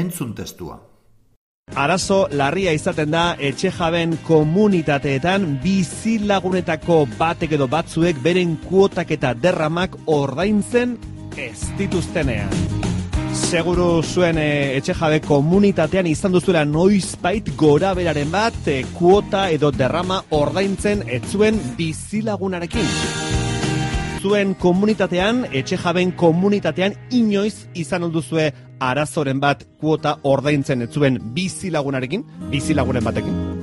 Entzun testua. Arazo larria izaten da etxe jaben komunitateetan bizilagunetako batek edo batzuek beren kuotak eta derramak ordaintzen ez dituztenean. Seguru zuen e, etxe jabe komunitatean izan duzuela noizbait gora beraren bat e, kuota edo derrama ordaintzen ez zuen bizilagunarekin zuen komunitatean, etxe jaben komunitatean, inoiz izan alduzue arazoren bat kuota ordaintzen ez zuen bizilagunarekin, bizilagunen batekin.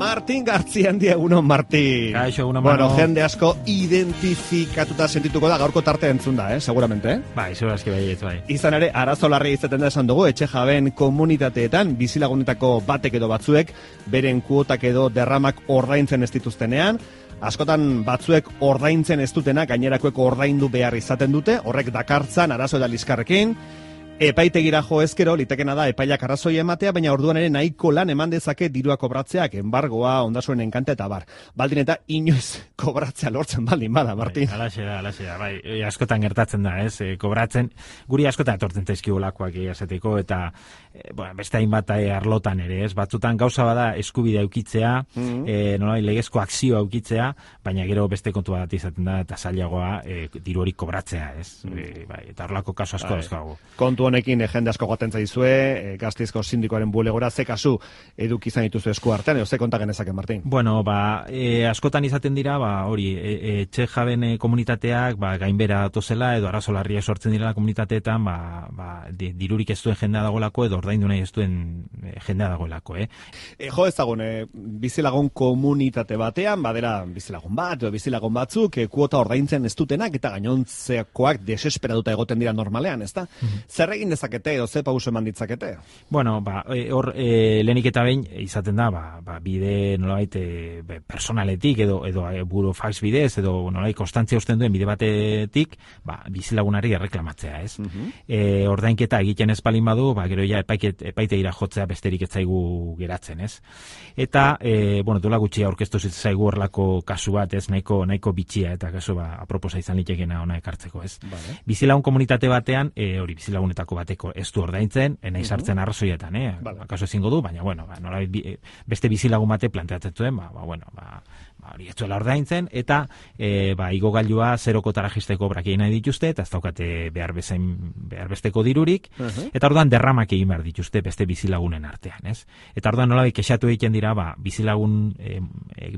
Martin Gartzia handia egunon, Martin. Kaixo, egunon, Bueno, jende asko identifikatuta sentituko da gaurko tarte entzun da, eh, seguramente, eh? Bai, segurazki bai, bai. Izan ere, arazo larria izaten da esan dugu, etxe jaben komunitateetan, bizilagunetako batek edo batzuek, beren kuotak edo derramak ordaintzen ez dituztenean, askotan batzuek ordaintzen ez dutena, gainerakoek ordaindu behar izaten dute, horrek dakartzan arazo eta liskarrekin, Epaitegira jo ezkero, litekena da epailak arrazoi ematea, baina orduan ere nahiko lan eman dezake dirua kobratzeak, enbargoa, ondasuen enkante eta bar. Baldin eta inoiz kobratzea lortzen baldin bada, Martin. Bai, alaxe da, alaxe da, bai, e, askotan gertatzen da, ez, e, kobratzen, guri askotan etortzen zaizkigulakoak egiazateko, eta e, bueno, beste hainbat e, arlotan ere, ez, batzutan gauza bada eskubide aukitzea, Mhm. e, nolai, legezko akzio aukitzea, baina gero beste kontu bat izaten da, eta zailagoa e, diru hori kobratzea, ez, e, bai, eta horlako kasu asko Bai. dauzkagu. Kontu honekin eh, jende asko joaten zaizue, eh, gaztizko sindikoaren bulegora, ze kasu eduk izan dituzu esku artean, edo ze konta genezake, Martin? Bueno, ba, e, askotan izaten dira, ba, hori, e, e, etxe jaben e, komunitateak, ba, gainbera datozela, edo arazo larriak sortzen dira komunitateetan, ba, ba, di- dirurik ez duen jendea dagoelako, edo ordaindu nahi ez duen e, jendea dagoelako, eh? E, jo ezagun, e, bizilagun komunitate batean, badera bizilagun bat, edo bizilagun batzuk, e, kuota ordaintzen ez dutenak, eta gainontzekoak desesperatuta egoten dira normalean, ezta? Zer egin dezakete, edo ze pauso eman ditzakete? Bueno, ba, hor, e, lehenik eta behin, izaten da, ba, ba, bide, nolabait, e, personaletik, edo, edo e, burofax bidez, edo nolabait, konstantzia usten duen bide batetik, ba, bizilagunari erreklamatzea, ez? e, ordainketa egiten ez palin badu, ba, gero ja epaiket, epaitegira jotzea besterik ez zaigu geratzen, ez? Eta, e, bueno, dola gutxi aurkeztu zitzaigu horlako kasu bat, ez, nahiko, nahiko bitxia, eta kasu, ba, aproposa izan litekena ona ekartzeko, ez? Vale. Bizilagun komunitate batean, e, hori bizilagunetako bateko ez du ordaintzen, enai sartzen arrazoietan, eh? Vale. Kaso ezingo du, baina, bueno, ba, nola, e, beste bizilagun bate planteatzen zuen, ba, ba, bueno, ba, hori ez duela ordaintzen, eta e, ba, igogailua zerokotara jisteko brakei nahi dituzte, eta ez daukate behar, bezain, behar besteko dirurik, eta orduan derramak egin behar dituzte beste bizilagunen artean, ez? Eta orduan nola kexatu egiten dira, ba, bizilagun e,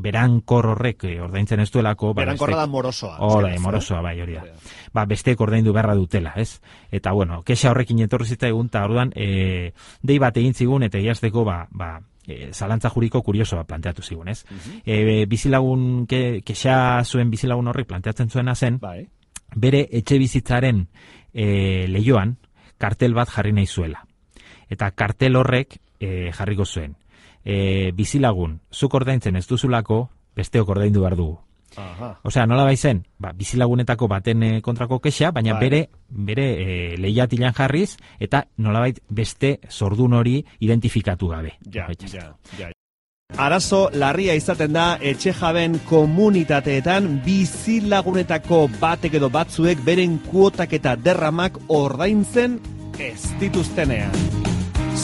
berankor horrek e, ordaintzen ez duelako, ba, Berankorra da morosoa. Hora, morosoa, bai, hori da. Ba, besteek ordaindu beharra dutela, ez? Eta, bueno, kexa horrekin etorri zitzaigun, eta orduan, e, dei bat egin zigun, eta egiazteko, ba, ba, e, zalantza juriko kuriosoa planteatu zigun, ez? e, bizilagun, ke, kexa zuen bizilagun horrek planteatzen zuena zen, Bai. bere etxe bizitzaren e, leioan kartel bat jarri nahi zuela. Eta kartel horrek e, jarriko zuen. E, bizilagun, zuk ordaintzen ez duzulako, besteok ordaindu behar dugu. Aha. Osea, nola baizen, ba, bizilagunetako baten eh, kontrako kexa, baina Bai. bere bere e, lehiatilan jarriz, eta nolabait beste zordun hori identifikatu gabe. Ja, ja, ja. Arazo larria izaten da etxe jaben komunitateetan bizilagunetako batek edo batzuek beren kuotak eta derramak ordaintzen ez dituztenean.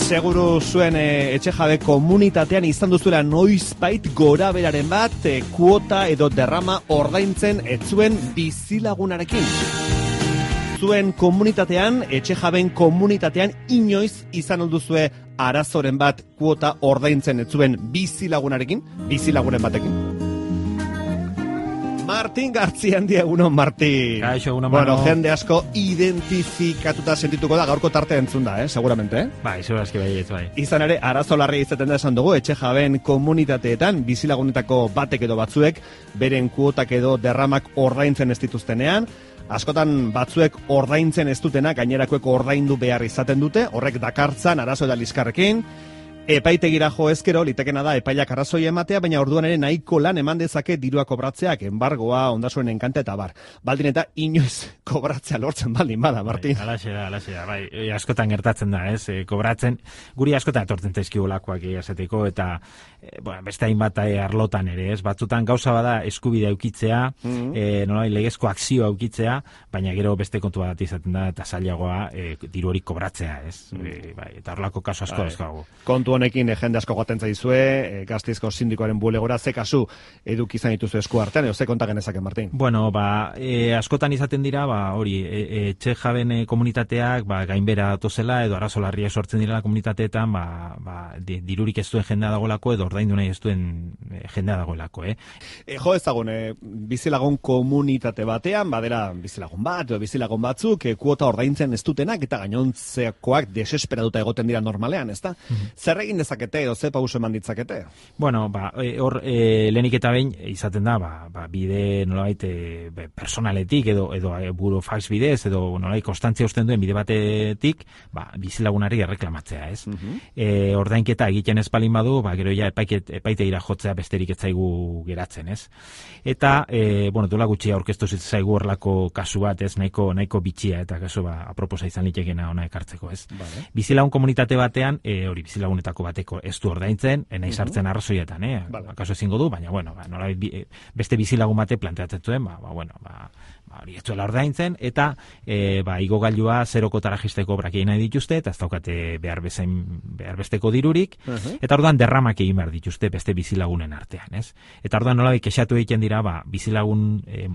Seguru zuen e, etxe jabe komunitatean izan duzuela noizbait gora beraren bat e, kuota edo derrama ordaintzen etzuen bizilagunarekin. Zuen komunitatean, etxe jaben komunitatean inoiz izan alduzue arazoren bat kuota ordaintzen etzuen bizilagunarekin, bizilagunen batekin. Martin Gartzia handia egunon, Martin. Kaixo, egunon, Bueno, jende asko identifikatuta sentituko da gaurko tarte entzun da, eh? seguramente, eh? Bai, segurazki bai, ez bai. Izan ere, arazo larri izaten da esan dugu, etxe jaben komunitateetan, bizilagunetako batek edo batzuek, beren kuotak edo derramak ordaintzen ez dituztenean, askotan batzuek ordaintzen ez dutena, gainerakoek ordaindu behar izaten dute, horrek dakartzan arazo eta liskarrekin, Epaitegira jo ezkero, litekena da epailak arrazoi ematea, baina orduan ere nahiko lan eman dezake dirua kobratzeak, enbargoa, ondasuen enkante eta bar. Baldin eta inoiz kobratzea lortzen baldin bada, Martin. Bai, alaxe da, alaxe da, bai, e, askotan gertatzen da, ez, e, kobratzen, guri askotan etortzen zaizkigulakoak esateko, eta e, bueno, beste hainbat e, arlotan ere, ez, batzutan gauza bada eskubide aukitzea, Mhm. e, nolai, legezko akzio aukitzea, baina gero beste kontu bat izaten da, eta zailagoa e, diru hori kobratzea, ez, e, bai, eta horlako kasu asko Bai. dauzkagu. Honekin eh, jende asko joaten zaizue, e, gaztizko sindikoaren bulegora, ze kasu eduk izan dituzu esku artean, edo ze konta genezake, Martin? Bueno, ba, e, askotan izaten dira, ba, hori, e, e, etxe jaben e, komunitateak, ba, gainbera datozela, edo arazo larriak sortzen dira komunitateetan, ba, ba, di- dirurik ez duen jendea dagoelako, edo ordaindu nahi ez duen e, jendea dagoelako, eh? E, jo ezagun, e, bizilagun komunitate batean, badera bizilagun bat, edo bizilagun batzuk, e, kuota ordaintzen ez dutenak, eta gainontzekoak desesperatuta egoten dira normalean, ezta? Zer egin dezakete, edo ze pauso eman ditzakete? Bueno, ba, e, hor, e, lehenik eta behin, izaten da, ba, ba bide, nolabait, e, personaletik, edo, edo e, buro fax bidez, edo nolabait, konstantzia usten duen bide batetik, ba, bizilagunari erreklamatzea, ez? e, ordainketa egiten ez palin badu, ba, gero ja epaiket, epaitegira jotzea besterik ez zaigu geratzen, ez? Eta, e, bueno, dola gutxi aurkeztu zitzaigu horlako kasu bat, ez, nahiko, nahiko bitxia, eta kasu, ba, aproposa izan litekena ona ekartzeko, ez? Vale. Bizilagun komunitate batean, e, hori bizilagunetako bateko ez du ordaintzen, enai sartzen arrazoietan, eh? Vale. Kaso ezingo du, baina, bueno, ba, nola, bi, e, beste bizilagun bate planteatzen zuen, ba, ba, bueno, ba, hori ez duela ordaintzen, eta e, ba, igogailua zerokotara jisteko brakei nahi dituzte, eta ez daukate behar, bezain, behar besteko dirurik, eta orduan derramak egin behar dituzte beste bizilagunen artean, ez? Eta orduan nola kexatu egiten dira, ba, bizilagun e,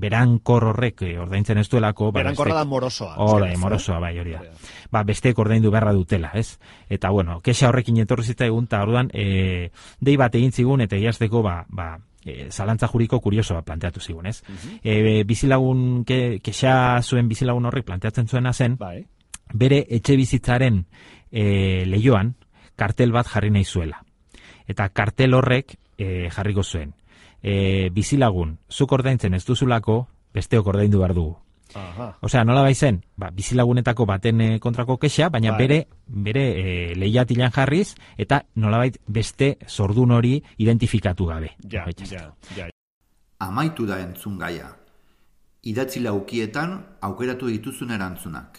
berankor horrek e, ordaintzen ez duelako, ba, Berankorra da morosoa. Hora, ez, morosoa, bai, hori da. Ba, besteek ordaindu beharra dutela, ez? Eta, bueno, kexa horrekin etorri zitzaigun, eta orduan, e, dei bat egin zigun, eta egiazteko, ba, ba, e, zalantza juriko kuriosoa planteatu zigun, ez? e, bizilagun, ke, kexa zuen bizilagun horrek planteatzen zuena zen, Bai. bere etxe bizitzaren e, leioan kartel bat jarri nahi zuela. Eta kartel horrek e, jarriko zuen. E, bizilagun, zuk ordaintzen ez duzulako, besteok ordaindu behar dugu. Aha. Osea, nola baizen, ba, bizilagunetako baten eh, kontrako kexa, baina Bai. bere bere e, lehiatilan jarriz, eta nolabait beste zordun hori identifikatu gabe. Ja, ja, ja. Amaitu da entzun gaia. Idatzi laukietan aukeratu dituzun erantzunak.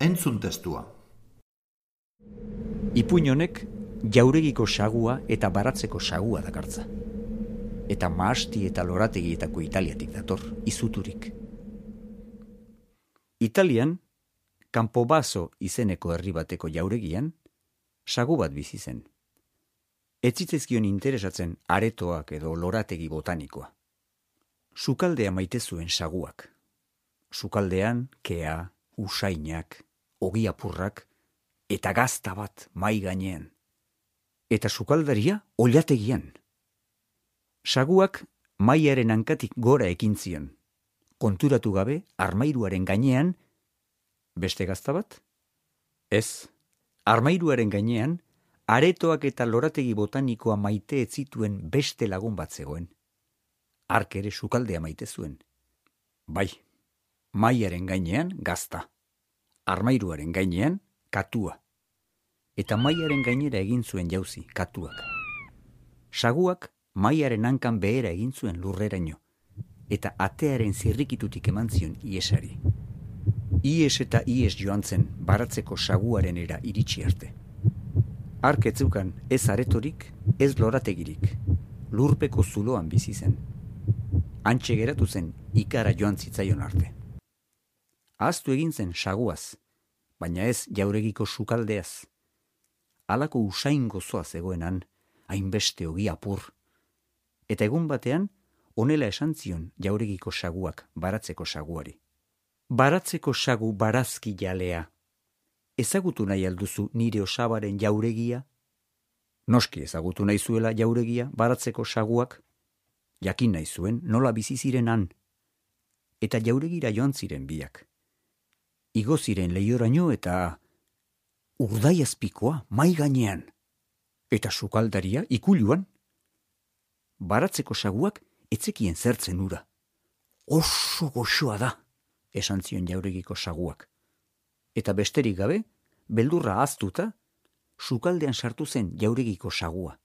Entzun testua. Ipuin honek jauregiko sagua eta baratzeko sagua dakartza. Eta maasti eta lorategietako italiatik dator, izuturik. Italian, Campobaso izeneko herri bateko jauregian, sagu bat bizi zen. Etzitzezkion interesatzen aretoak edo lorategi botanikoa. Sukaldea maite zuen saguak. Sukaldean, kea, usainak, ogiapurrak, eta gazta bat mai gainean. Eta sukaldaria oliategian. Saguak maiaren hankatik gora ekin zion. Konturatu gabe armairuaren gainean, beste gazta bat? Ez, armairuaren gainean, aretoak eta lorategi botanikoa maite ez zituen beste lagun bat zegoen. Ark ere sukaldea maite zuen. Bai, maiaren gainean gazta. Armairuaren gainean katua. Eta maiaren gainera egin zuen jauzi, katuak. Saguak maiaren hankan behera egin zuen lurreraino, eta atearen zirrikitutik eman zion iesari. Ies eta ies joan zen baratzeko saguaren era iritsi arte. Arketzukan ez aretorik, ez lorategirik, lurpeko zuloan bizi zen. Antxe geratu zen ikara joan zitzaion arte. Aztu egin zen saguaz, baina ez jauregiko sukaldeaz. Halako usain gozoa zegoenan, hainbeste ogi apur. Eta egun batean, onela esan zion jauregiko saguak baratzeko saguari. Baratzeko sagu barazki jalea. Ezagutu nahi alduzu nire osabaren jauregia? Noski ezagutu nahi zuela jauregia baratzeko saguak? Jakin nahi zuen nola bizi zirenan. Eta jauregira joan ziren biak igo ziren leioraino eta urdai azpikoa mai gainean. Eta sukaldaria ikuluan. Baratzeko saguak etzekien zertzen ura. Oso goxoa da, esan zion jauregiko saguak. Eta besterik gabe, beldurra aztuta, sukaldean sartu zen jauregiko sagua.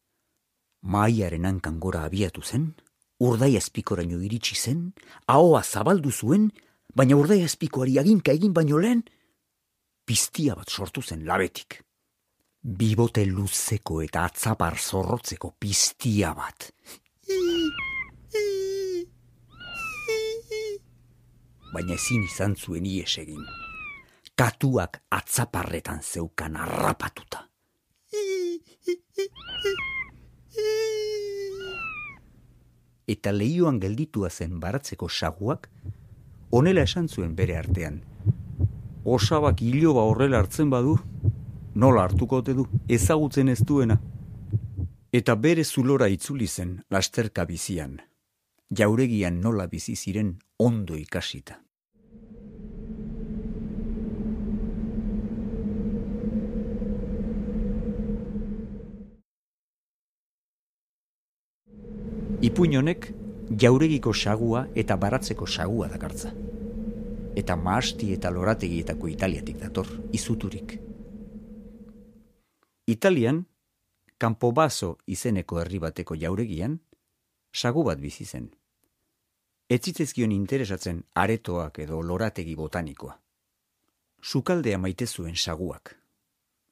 Maiaren hankan gora abiatu zen, urdai azpikoraino iritsi zen, ahoa zabaldu zuen baina urdei ezpikoari aginka egin baino lehen, piztia bat sortu zen labetik. Bibote luzeko eta atzapar zorrotzeko piztia bat. Baina ezin izan zuen ies egin. Katuak atzaparretan zeukan arrapatuta. Eta lehioan gelditua zen baratzeko saguak, Honela esan zuen bere artean. Osabak hiloba horrela hartzen badu, nola hartuko ote du, ezagutzen ez duena. Eta bere zulora itzuli zen lasterka bizian, jauregian nola bizi ziren ondo ikasita. Ipuin honek jauregiko sagua eta baratzeko sagua dakartza. Eta maasti eta lorategietako italiatik dator, izuturik. Italian, Campobaso izeneko herri bateko jauregian, sagu bat bizi zen. Etzitzezkion interesatzen aretoak edo lorategi botanikoa. Sukaldea maite zuen saguak.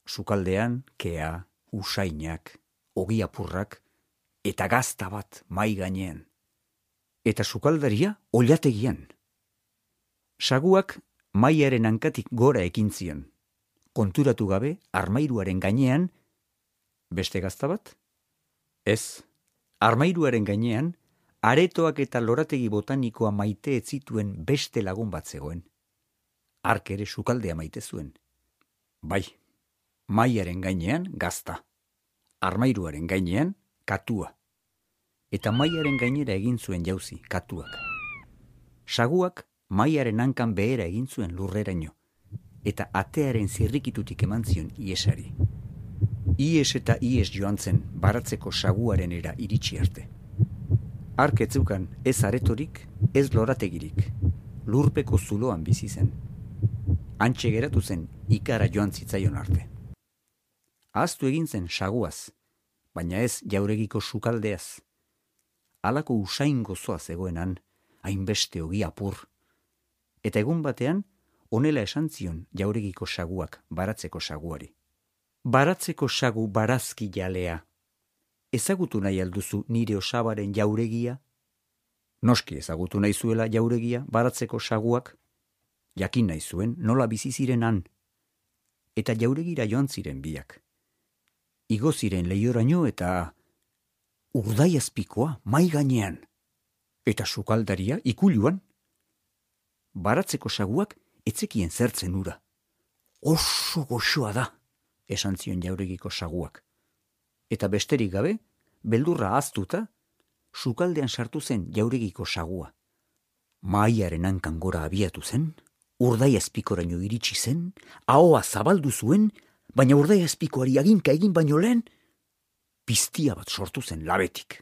Sukaldean, kea, usainak, ogiapurrak, eta gazta bat mai gainean eta sukaldaria oliategian. Saguak maiaren hankatik gora ekin zion. Konturatu gabe armairuaren gainean, beste gazta bat? Ez, armairuaren gainean, aretoak eta lorategi botanikoa maite ez zituen beste lagun bat zegoen. Ark ere sukaldea maite zuen. Bai, maiaren gainean gazta. Armairuaren gainean katua eta maiaren gainera egin zuen jauzi, katuak. Saguak maiaren hankan behera egin zuen lurreraino, eta atearen zirrikitutik eman zion iesari. Ies eta ies joan zen baratzeko saguaren era iritsi arte. Arketzukan ez aretorik, ez lorategirik, lurpeko zuloan bizi zen. Antxe geratu zen ikara joan zitzaion arte. Aztu egin zen saguaz, baina ez jauregiko sukaldeaz, alako usain gozoa zegoenan, hainbeste ogi apur. Eta egun batean, onela esan zion jauregiko saguak baratzeko saguari. Baratzeko sagu barazki jalea. Ezagutu nahi alduzu nire osabaren jauregia? Noski ezagutu nahi zuela jauregia baratzeko saguak? Jakin nahi zuen nola bizi zirenan. Eta jauregira joan ziren biak. Igo ziren lehioraino eta urdai azpikoa mai gainean. Eta sukaldaria ikuluan. Baratzeko saguak etzekien zertzen ura. Oso goxoa da, esan zion jauregiko saguak. Eta besterik gabe, beldurra aztuta, sukaldean sartu zen jauregiko sagua. Maiaren hankan gora abiatu zen, urdai azpikoraino iritsi zen, ahoa zabaldu zuen, baina urdai azpikoari aginka egin baino lehen, piztia bat sortu zen labetik.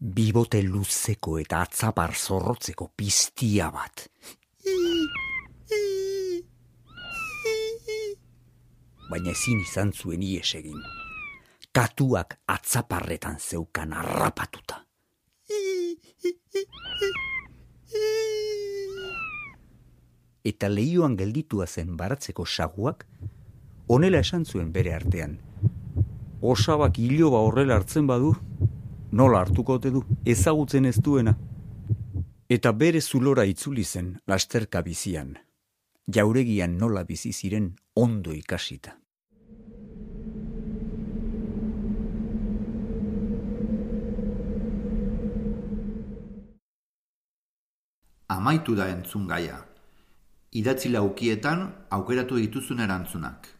Bibote luzeko eta atzapar zorrotzeko piztia bat. Baina ezin izan zuen ies egin. Katuak atzaparretan zeukan arrapatuta. Eta lehioan gelditua zen baratzeko saguak, onela esan zuen bere artean. Osabak hiloba horrela hartzen badu, nola hartuko ote du, ezagutzen ez duena. Eta bere zulora itzuli zen lasterka bizian, jauregian nola bizi ziren ondo ikasita. Amaitu da entzun gaia. Idatzi laukietan aukeratu dituzun erantzunak.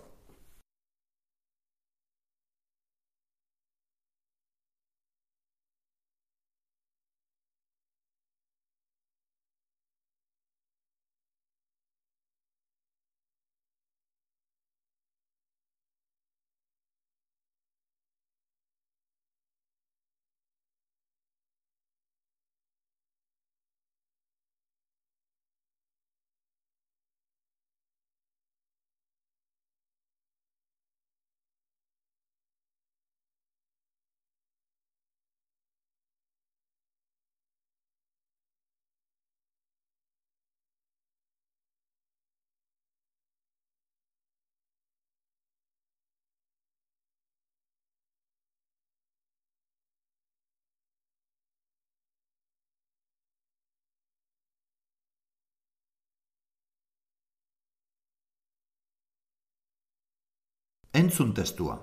Entzun testua.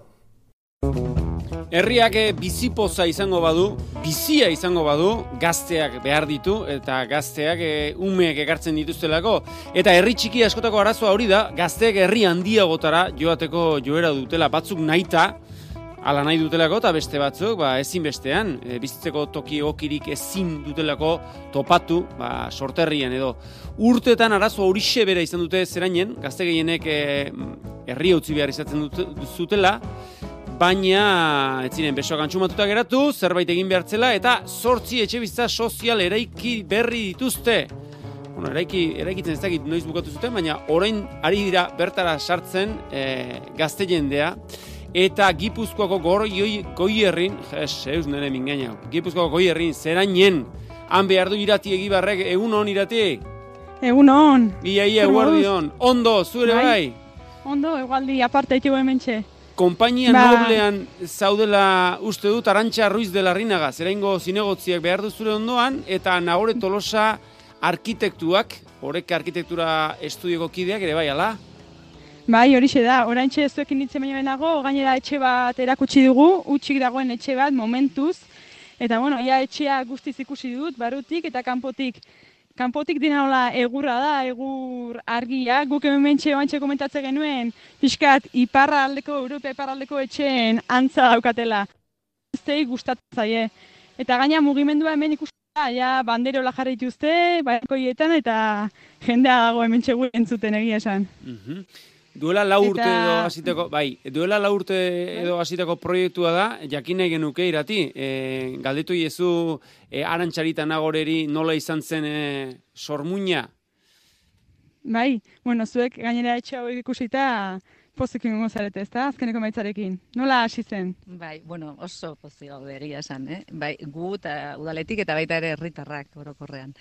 Herriak eh, bizipoza izango badu, bizia izango badu, gazteak behar ditu eta gazteak e, umeek ekartzen dituztelako. Eta herri txiki askotako arazoa hori da, gazteak herri handiagotara joateko joera dutela batzuk naita, ala nahi dutelako eta beste batzuk, ba, ezin bestean, e, bizitzeko toki okirik ezin dutelako topatu, ba, sorterrian edo. Urtetan arazo horixe bera izan dute zerainen, gazte gehienek e, herri utzi behar izatzen dut, zutela, baina ez ziren besoak antxumatuta geratu, zerbait egin behartzela, eta sortzi etxe bizitza sozial eraiki berri dituzte. Bueno, eraiki, eraikitzen ez dakit noiz bukatu zuten, baina orain ari dira bertara sartzen e, gazte jendea, eta Gipuzkoako goi goierrin, jes, eus nire mingaina, Gipuzkoako goierrin, zerainen, han behar du irati egibarrek, egun hon irati? Egun hon. Ia, ia, guardi hon. Ondo, zure bai? bai? Ondo, egualdi, aparte etxego hemen txe. Kompainia Ba. noblean zaudela uste dut Arantxa Ruiz de la Rinaga, zeraingo zinegotziak behar duzure ondoan, eta Nagore Tolosa arkitektuak, horrek arkitektura estudioko kideak ere bai, ala? Bai, horixe da, oraintxe zuekin nintzen baino benago, gainera etxe bat erakutsi dugu, utxik dagoen etxe bat, momentuz, eta bueno, ia etxea guztiz ikusi dut, barutik eta kanpotik. Kanpotik dina hola egurra da, egur argia, guk hemen mentxe oantxe komentatzen genuen, pixkat iparraldeko, Europa iparraldeko etxeen antza daukatela. Zei gustatzen zaie. Eta gaina mugimendua hemen ikusi da, ja banderola jarri dituzte, balkoietan eta jendea dago hemen txegu entzuten egia esan. Mhm. Duela lau urte Eta- edo hasiteko, bai, duela lau urte edo hasiteko proiektua da, jakin nahi genuke irati, e, galdetu iezu e, arantxarita nagoreri nola izan zen e, sormuina. Bai, bueno, zuek gainera etxe hau ikusita pozik ingo zarete, ezta? Azkeneko maitzarekin. Nola hasi zen? Bai, bueno, oso pozik gaude egia esan, eh? Bai, gu eta udaletik eta baita ere herritarrak orokorrean.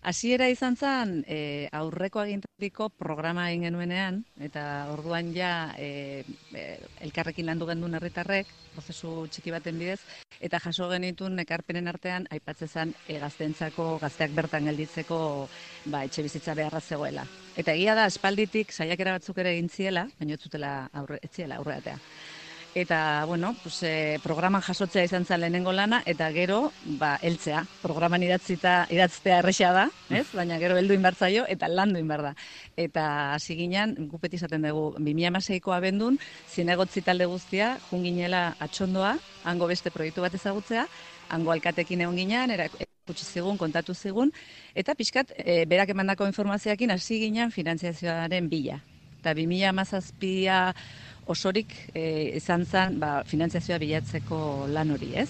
Hasiera izan zen, e, aurreko agintariko programa egin genuenean, eta orduan ja e, e, elkarrekin landu gendun herritarrek, prozesu txiki baten bidez, eta jaso genitun ekarpenen artean, aipatzen zen e, gaztentzako, gazteak bertan gelditzeko ba, etxe bizitza beharra zegoela. Eta egia da, espalditik saiakera batzuk ere egin ziela, baina ez zutela aurre, ez ziela aurreatea. Eta, bueno, pues, e, programan jasotzea izan zen lehenengo lana, eta gero, ba, heltzea. Programan idatzita, idatztea erresa da, ez? Baina gero heldu inbartzaio, eta landu inbar da. Eta hasi ginen, gupet izaten dugu, 2006ko abendun, zinegotzi talde guztia, junginela atxondoa, hango beste proiektu bat ezagutzea, hango alkatekin egon ginen, erakutsi zigun, kontatu zigun, eta pixkat, e, berak emandako informazioakin hasi ginen finantziazioaren bila. Eta 2017a osorik e, izan zen ba, finantziazioa bilatzeko lan hori, ez?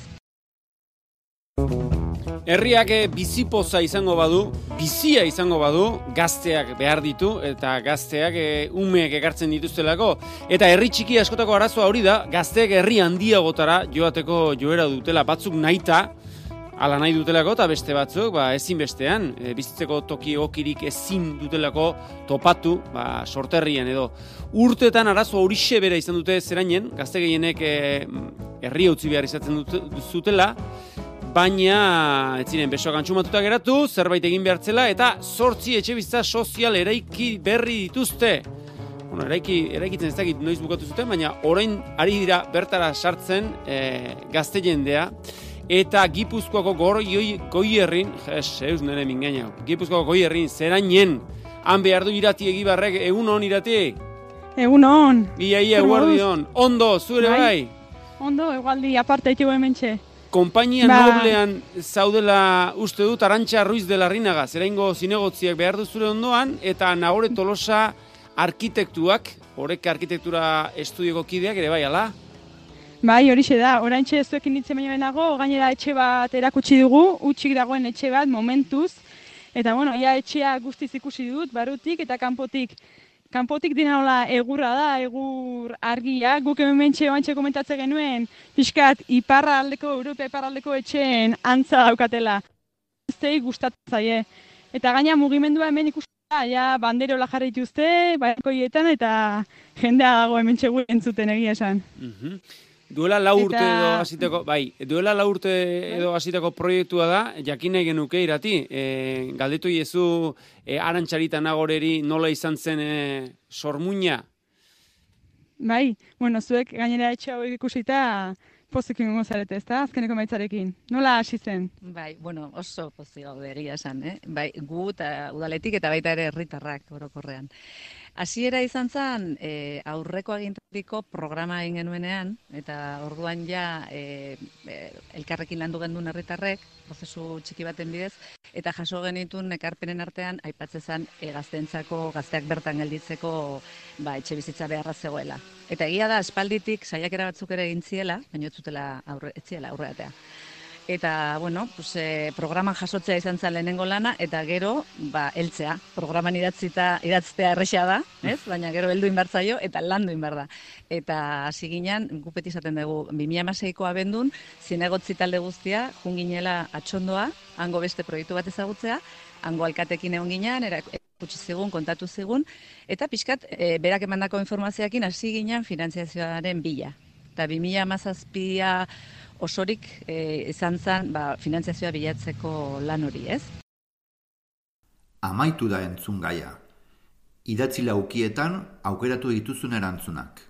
Herriak eh, bizipoza izango badu, bizia izango badu, gazteak behar ditu eta gazteak eh, umeek ekartzen dituztelako. Eta herri txiki askotako arazoa hori da, gazteek herri handiagotara joateko joera dutela, batzuk nahita, ala nahi dutelako eta beste batzuk, ba, ezin bestean, e, bizitzeko toki okirik ezin dutelako topatu, ba, sorterrien edo. Urtetan arazo horixe bera izan dute zerainen, gazte gehienek e, herri utzi behar izaten dute, zutela, baina ez ziren besoak antxumatuta geratu, zerbait egin behartzela, eta sortzi etxe bizitza sozial eraiki berri dituzte. Bueno, eraiki, eraikitzen ez dakit noiz bukatu zuten, baina orain ari dira bertara sartzen e, gazte jendea, eta Gipuzkoako goi, goierrin, jes, eus nire mingaina, Gipuzkoako goierrin zerainen, han behar du irati egibarrek, egun hon irati, Egun hon. ia ia guardi hon, ondo, zure Bai. bai. Ondo, egualdi, aparte itigu hementxe. Kompainia Ba. noblean zaudela uste dut Arantxa Ruiz de la Rinaga, zeraingo zinegotziak behar duzure ondoan, eta Nagore Tolosa arkitektuak, horrek arkitektura estudioko kideak ere bai, ala? Bai, horixe da, oraintxe zuekin nintzen baino benago, gainera etxe bat erakutsi dugu, utxik dagoen etxe bat, momentuz, eta bueno, ia etxea guztiz ikusi dut, barutik eta kanpotik. Kanpotik dina hola egurra da, egur argia, guk hemen oantxe komentatzen genuen, pixkat iparraldeko, Europa iparraldeko etxeen antza daukatela. Zei gustatzen zaie. Eta gaina mugimendua hemen ikusi da, ja banderola jarri dituzte, balkoietan, eta jendea dago hemen txegu entzuten egia esan. Mhm. Duela lau urte Eta- edo hasiteko, bai, duela lau urte edo hasiteko proiektua da, jakin nahi genuke irati, e, galdetu iezu e, arantxarita nagoreri nola izan zen e, sormuina. Bai, bueno, zuek gainera etxe hau ikusita pozik ingo zarete, ezta? Azkeneko maitzarekin. Nola hasi zen? Bai, bueno, oso pozik gaude egia esan, eh? Bai, gu eta udaletik eta baita ere herritarrak orokorrean. Hasiera izan zen e, aurreko agintariko programa egin genuenean, eta orduan ja e, elkarrekin landu gendun herritarrek, prozesu txiki baten bidez, eta jaso genitun ekarpenen artean aipatzen zen e, gaztentzako, gazteak bertan gelditzeko ba, etxe bizitza beharra zegoela. Eta egia da, espalditik saiakera batzuk ere egin ziela, baina ez zutela aurre, ez ziela aurreatea. Eta, bueno, pues, e, programan jasotzea izan zen lehenengo lana, eta gero, ba, heltzea. Programan idatzita, idatztea erresa da, ez? Baina gero heldu inbartzaio, eta landu inbar da. Eta hasi ginen, gupet izaten dugu, 2006ko abendun, zinegotzi talde guztia, junginela atxondoa, hango beste proiektu bat ezagutzea, hango alkatekin egon ginen, erak- Gutxi zigun, kontatu zigun, eta pixkat, e, berak emandako informazioakin hasi ginen finantziazioaren bila. Eta 2000 amazazpia osorik e, izan zen ba, finantziazioa bilatzeko lan hori, ez? Amaitu da entzun gaia. Idatzi laukietan aukeratu dituzun erantzunak.